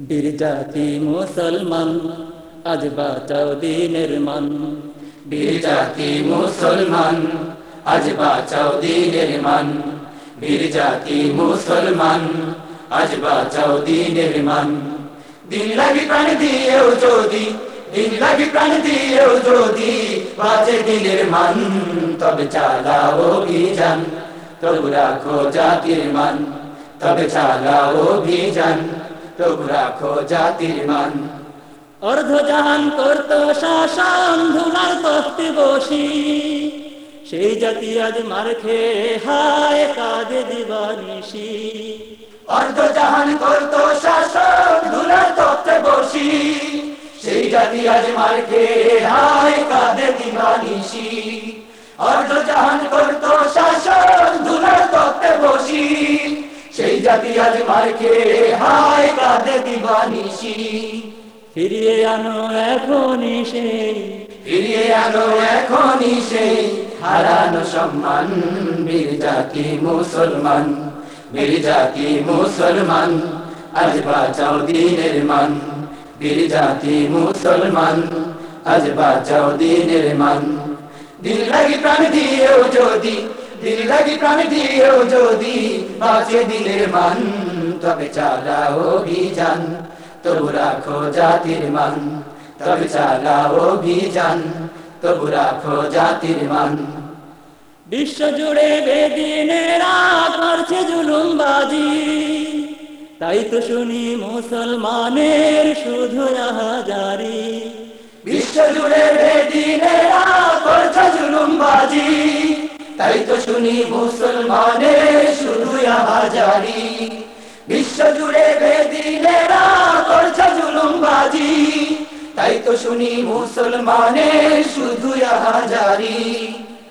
বীর জাতি মুসলমান আজ বাঁচাও দিনের মান বীর জাতি মুসলমান আজ বাঁচাও দিনের মান বীর জাতি মুসলমান আজ বাঁচাও দিনের মান দিন লাগি প্রাণ দিয়েও যদি দিন লাগি প্রাণ দিয়েও যদি বাঁচে দিনের মান তবে চালাও অভিযান তবু রাখো জাতির মান তবে চালাও অভিযান তবু রাখো জাতির মান। অর্ধ জাহান করত শাসন ধুলার তখতে বসি। সেই জাতি আজ মার খেয়ে হায় কাঁদে দিবানিসি অর্ধ জাহান করতো শাসন ধুলার তত্ত্বে বসি। সেই জাতি আজ মার খেয়ে হায় কাঁদে দিবানিসি অর্ধ জাহান করতো শাসন ধুলার তত্ত্বে বসি। সেই জাতি আজ মার খেয়ে হায় কাঁদে দিবানিসি ফিরিয়ে আনো এখনই সেই। ফিরিয়ে আনো এখনই সেই। হারানো সম্মান বীর জাতি মুসলমান বীর জাতি মুসলমান আজ বাঁচাও দিনের মান। বীর জাতি মুসলমান আজ বাঁচাও দিনের মান। দিল লাগি প্রাণ দিয়েও যদি দিল লাগি প্রাণ দিয়েও যদি বাঁচে দিনের মান, তবে চালাও অভিযান। তবু রাখো জাতির মান, তবে চালাও অভিযান। তবু রাখো জাতির মান। বিশ্ব জুড়ে বেদিনেরা করছে জুলুমবাজি। তাই তো শুনি মুসলমানের শুধু বিশ্ব জুড়ে বেদিনেরা তাই তো শুনি মুসলমানের শুধু হাজারি। বিশ্ব জুড়ে বেদিনেরা করছে জুলুমবাজি। তাই তো শুনি মুসলমানের শুধু হাজারি।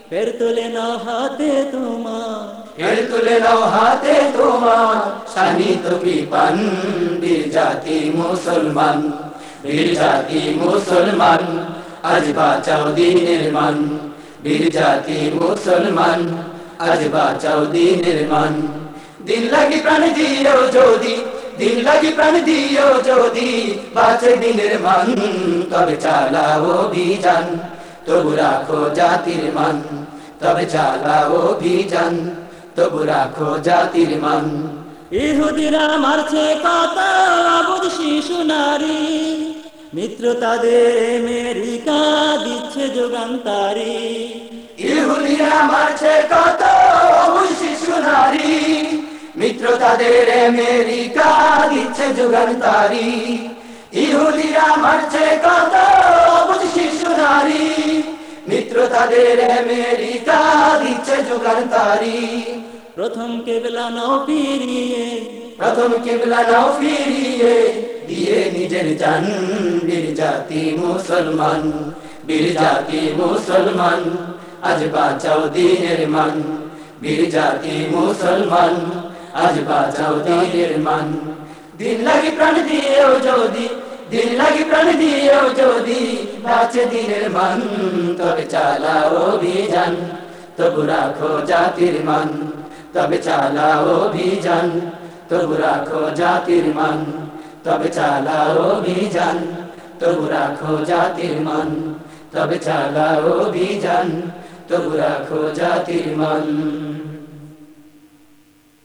ফের তোলে না হাতে তোমার। ফের তুলে নাও হাতে তোমার। শানি তো বিপান বীর জাতি মুসলমান বীর জাতি মুসলমান আজ বাঁচাও দিনের মান। বীর জাতি মুসলমান, আজ বাঁচাও দিনের মান। দিন লাগি প্রাণ দিও যদি, দিন লাগি প্রাণ দিও যদি, বাঁচে দিনের মান, তবে চালাও অভিযান, তবু রাখো জাতির মান, তবে চালাও অভিযান, তবু রাখো জাতির মান। ইহুদিরা মারছে কত শিশু নারী। মিত্র তাদের আমেরিকা দিচ্ছে যোগান্তারি ইহুদিরা মারছে কত শিশু নারী। মিত্র তাদের আমেরিকা দিচ্ছে যুগান্তারি ইহুদিরা মারছে কত শিশু নারী। মিত্র তাদের আমেরিকা দিচ্ছে যুগান্তারি প্রথম কেবলা নাও ফিরিয়ে। প্রথম কেবলা নাও ফিরিয়ে। দিয়ে নিজের জান বীর জাতি মুসলমান বীর জাতি মুসলমান আজ বাঁচাও দিনের মান বীর জাতি মুসলমান আজ বাঁচাও দিনের মান দিন লাগি প্রাণ দিয়েও যদি দিন লাগি প্রাণ দিয়েও যদি বাঁচে দিনের মান তবে চালাও অভিযান তবু রাখো জাতির মান তবে চালাও অভিযান তবু রাখো জাতির মান তবে চালাও অভিযান তবু রাখো জাতির মান। তবে চালাও অভিযান তবু রাখো জাতির মান।